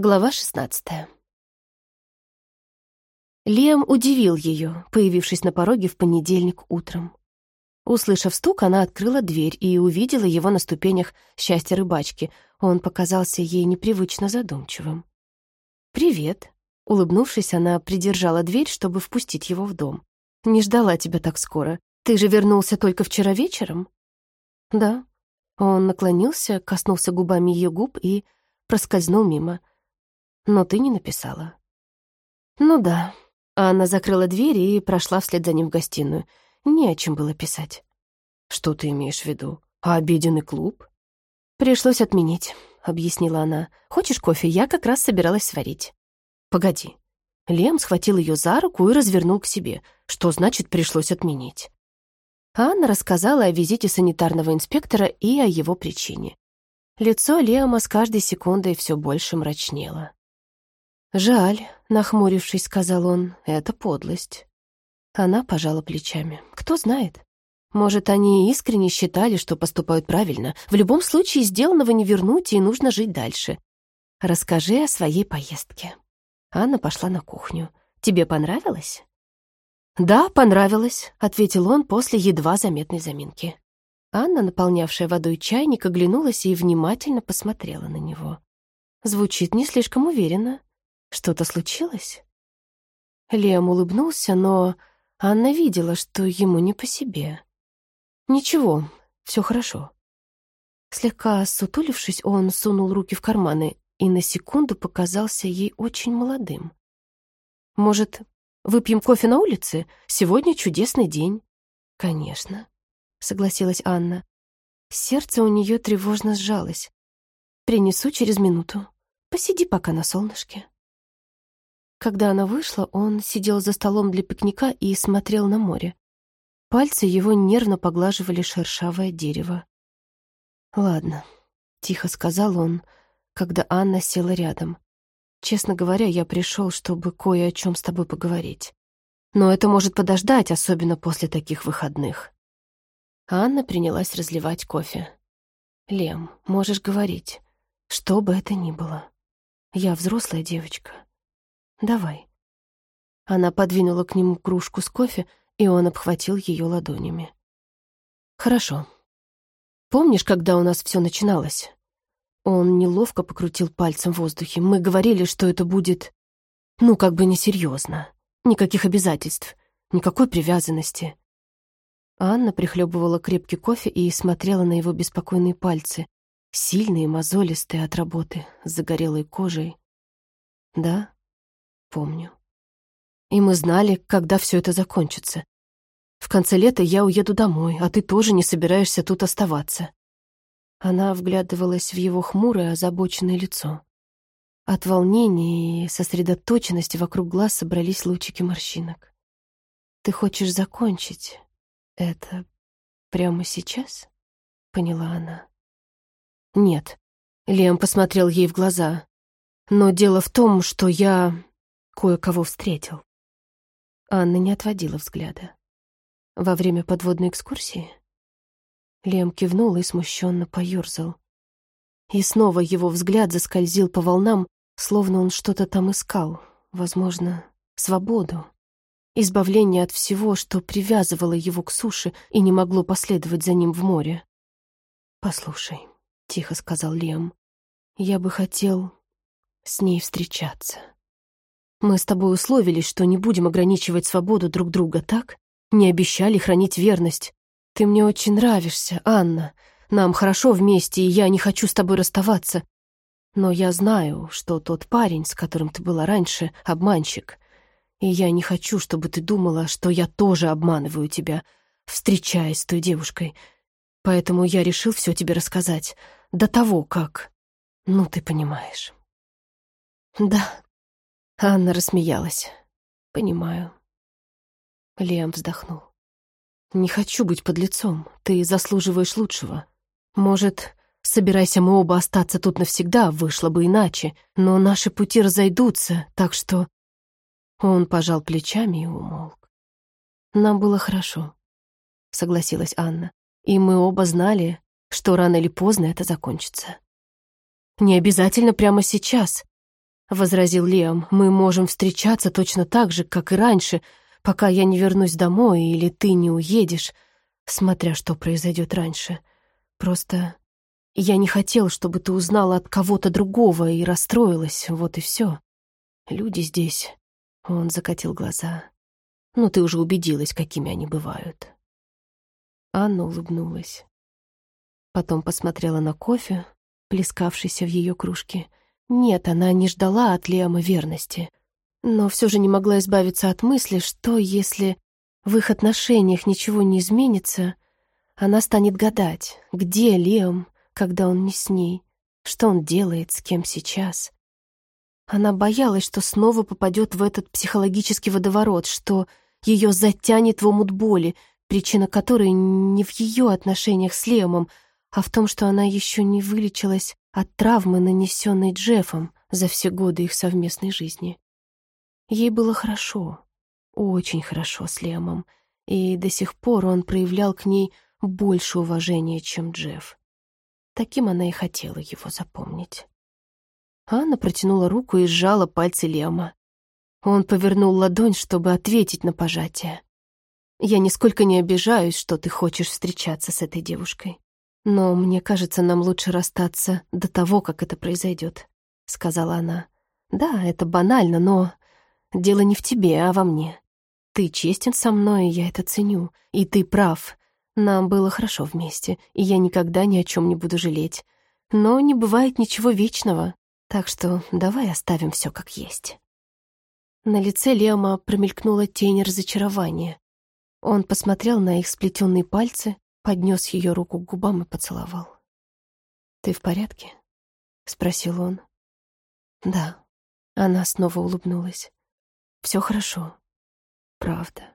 Глава 16 Лиам удивил ее, появившись на пороге в понедельник утром. Услышав стук, она открыла дверь и увидела его на ступенях счастья рыбачки. Он показался ей непривычно задумчивым. «Привет», — улыбнувшись, она придержала дверь, чтобы впустить его в дом. «Не ждала тебя так скоро. Ты же вернулся только вчера вечером?» «Да». Он наклонился, коснулся губами ее губ и проскользнул мимо но ты не написала». «Ну да». Анна закрыла дверь и прошла вслед за ним в гостиную. Не о чем было писать. «Что ты имеешь в виду? А обеденный клуб?» «Пришлось отменить», — объяснила она. «Хочешь кофе? Я как раз собиралась сварить». «Погоди». Лем схватил ее за руку и развернул к себе. Что значит «пришлось отменить»? Анна рассказала о визите санитарного инспектора и о его причине. Лицо Лема с каждой секундой все больше мрачнело. «Жаль», — нахмурившись, сказал он, — «это подлость». Она пожала плечами. «Кто знает? Может, они искренне считали, что поступают правильно. В любом случае, сделанного не вернуть, и нужно жить дальше. Расскажи о своей поездке». Анна пошла на кухню. «Тебе понравилось?» «Да, понравилось», — ответил он после едва заметной заминки. Анна, наполнявшая водой чайник, оглянулась и внимательно посмотрела на него. Звучит не слишком уверенно. Что-то случилось? Лем улыбнулся, но Анна видела, что ему не по себе. Ничего, все хорошо. Слегка сутулившись, он сунул руки в карманы и на секунду показался ей очень молодым. «Может, выпьем кофе на улице? Сегодня чудесный день». «Конечно», — согласилась Анна. Сердце у нее тревожно сжалось. «Принесу через минуту. Посиди пока на солнышке». Когда она вышла, он сидел за столом для пикника и смотрел на море. Пальцы его нервно поглаживали шершавое дерево. «Ладно», — тихо сказал он, когда Анна села рядом. «Честно говоря, я пришел, чтобы кое о чем с тобой поговорить. Но это может подождать, особенно после таких выходных». Анна принялась разливать кофе. «Лем, можешь говорить, что бы это ни было. Я взрослая девочка. Давай». Она подвинула к нему кружку с кофе, и он обхватил ее ладонями. «Хорошо. Помнишь, когда у нас все начиналось?» Он неловко покрутил пальцем в воздухе. «Мы говорили, что это будет... Ну, как бы несерьезно. Никаких обязательств, никакой привязанности». Анна прихлебывала крепкий кофе и смотрела на его беспокойные пальцы, сильные, мозолистые от работы, с загорелой кожей. «Да, Помню. И мы знали, когда все это закончится. В конце лета я уеду домой, а ты тоже не собираешься тут оставаться. Она вглядывалась в его хмурое, озабоченное лицо. От волнения и сосредоточенности вокруг глаз собрались лучики морщинок. «Ты хочешь закончить это прямо сейчас?» — поняла она. «Нет», — Лем посмотрел ей в глаза. «Но дело в том, что я кое-кого встретил. Анна не отводила взгляда. Во время подводной экскурсии Лем кивнул и смущенно поерзал. И снова его взгляд заскользил по волнам, словно он что-то там искал, возможно, свободу, избавление от всего, что привязывало его к суше и не могло последовать за ним в море. «Послушай», — тихо сказал Лем, — «я бы хотел с ней встречаться». Мы с тобой условились, что не будем ограничивать свободу друг друга, так? Не обещали хранить верность. Ты мне очень нравишься, Анна. Нам хорошо вместе, и я не хочу с тобой расставаться. Но я знаю, что тот парень, с которым ты была раньше, обманщик. И я не хочу, чтобы ты думала, что я тоже обманываю тебя, встречаясь с той девушкой. Поэтому я решил все тебе рассказать. До того, как... Ну, ты понимаешь. Да, Анна рассмеялась. «Понимаю». Лиам вздохнул. «Не хочу быть под лицом. Ты заслуживаешь лучшего. Может, собирайся мы оба остаться тут навсегда, вышло бы иначе, но наши пути разойдутся, так что...» Он пожал плечами и умолк. «Нам было хорошо», — согласилась Анна. «И мы оба знали, что рано или поздно это закончится». «Не обязательно прямо сейчас», — возразил Лиам. «Мы можем встречаться точно так же, как и раньше, пока я не вернусь домой или ты не уедешь, смотря что произойдет раньше. Просто я не хотел, чтобы ты узнала от кого-то другого и расстроилась, вот и все. Люди здесь...» Он закатил глаза. «Ну, ты уже убедилась, какими они бывают». Анна улыбнулась. Потом посмотрела на кофе, плескавшийся в ее кружке. Нет, она не ждала от Лиама верности. Но все же не могла избавиться от мысли, что если в их отношениях ничего не изменится, она станет гадать, где Лиам, когда он не с ней, что он делает, с кем сейчас. Она боялась, что снова попадет в этот психологический водоворот, что ее затянет в омут боли, причина которой не в ее отношениях с Лемом, а в том, что она еще не вылечилась от травмы, нанесенной Джеффом за все годы их совместной жизни. Ей было хорошо, очень хорошо с Лемом, и до сих пор он проявлял к ней больше уважения, чем Джефф. Таким она и хотела его запомнить. Анна протянула руку и сжала пальцы Лема. Он повернул ладонь, чтобы ответить на пожатие. «Я нисколько не обижаюсь, что ты хочешь встречаться с этой девушкой. Но мне кажется, нам лучше расстаться до того, как это произойдет», — сказала она. «Да, это банально, но дело не в тебе, а во мне. Ты честен со мной, и я это ценю. И ты прав. Нам было хорошо вместе, и я никогда ни о чем не буду жалеть. Но не бывает ничего вечного, так что давай оставим все как есть». На лице Лема промелькнула тень разочарования. Он посмотрел на их сплетенные пальцы, поднес ее руку к губам и поцеловал. «Ты в порядке?» — спросил он. «Да». Она снова улыбнулась. «Все хорошо. Правда.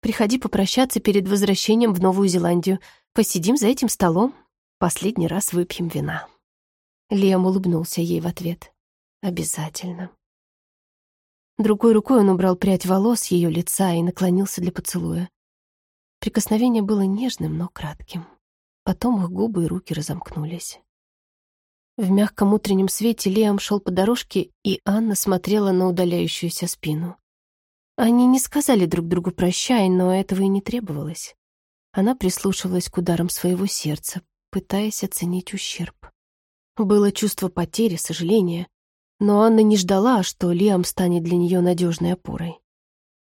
Приходи попрощаться перед возвращением в Новую Зеландию. Посидим за этим столом. Последний раз выпьем вина». Лиам улыбнулся ей в ответ. «Обязательно». Другой рукой он убрал прядь волос ее лица и наклонился для поцелуя. Прикосновение было нежным, но кратким. Потом их губы и руки разомкнулись. В мягком утреннем свете Лиам шел по дорожке, и Анна смотрела на удаляющуюся спину. Они не сказали друг другу «прощай», но этого и не требовалось. Она прислушивалась к ударам своего сердца, пытаясь оценить ущерб. Было чувство потери, сожаления, но Анна не ждала, что Лиам станет для нее надежной опорой.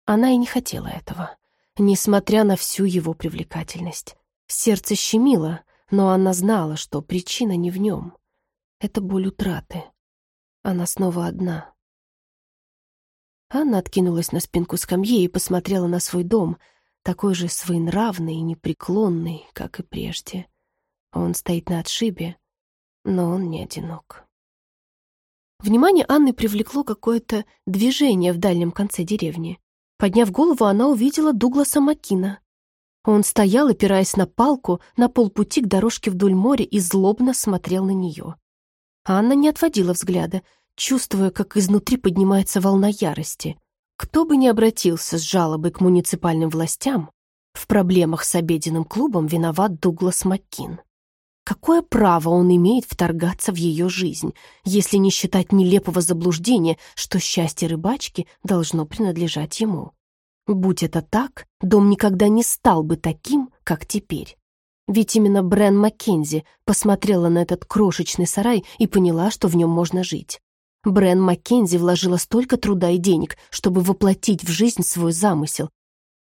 Она и не хотела этого несмотря на всю его привлекательность. Сердце щемило, но она знала, что причина не в нем. Это боль утраты. Она снова одна. Анна откинулась на спинку скамьи и посмотрела на свой дом, такой же своенравный и непреклонный, как и прежде. Он стоит на отшибе, но он не одинок. Внимание Анны привлекло какое-то движение в дальнем конце деревни. Подняв голову, она увидела Дугласа Маккина. Он стоял, опираясь на палку, на полпути к дорожке вдоль моря и злобно смотрел на нее. Анна не отводила взгляда, чувствуя, как изнутри поднимается волна ярости. Кто бы ни обратился с жалобой к муниципальным властям, в проблемах с обеденным клубом виноват Дуглас Маккин. Какое право он имеет вторгаться в ее жизнь, если не считать нелепого заблуждения, что счастье рыбачки должно принадлежать ему? Будь это так, дом никогда не стал бы таким, как теперь. Ведь именно Брэн Маккензи посмотрела на этот крошечный сарай и поняла, что в нем можно жить. Брэн Маккензи вложила столько труда и денег, чтобы воплотить в жизнь свой замысел.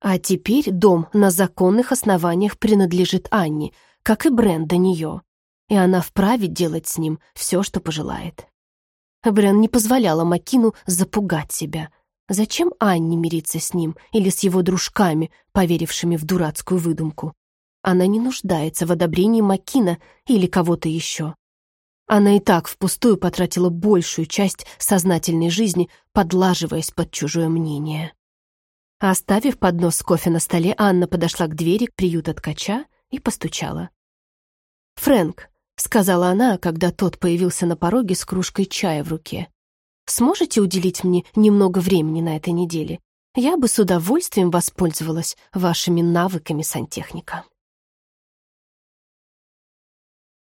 А теперь дом на законных основаниях принадлежит Анне — как и Брен до нее, и она вправе делать с ним все, что пожелает. Брен не позволяла Макину запугать себя. Зачем Анне мириться с ним или с его дружками, поверившими в дурацкую выдумку? Она не нуждается в одобрении Макина или кого-то еще. Она и так впустую потратила большую часть сознательной жизни, подлаживаясь под чужое мнение. Оставив поднос с кофе на столе, Анна подошла к двери приюта ткача и постучала. «Фрэнк», — сказала она, когда тот появился на пороге с кружкой чая в руке, «сможете уделить мне немного времени на этой неделе? Я бы с удовольствием воспользовалась вашими навыками сантехника».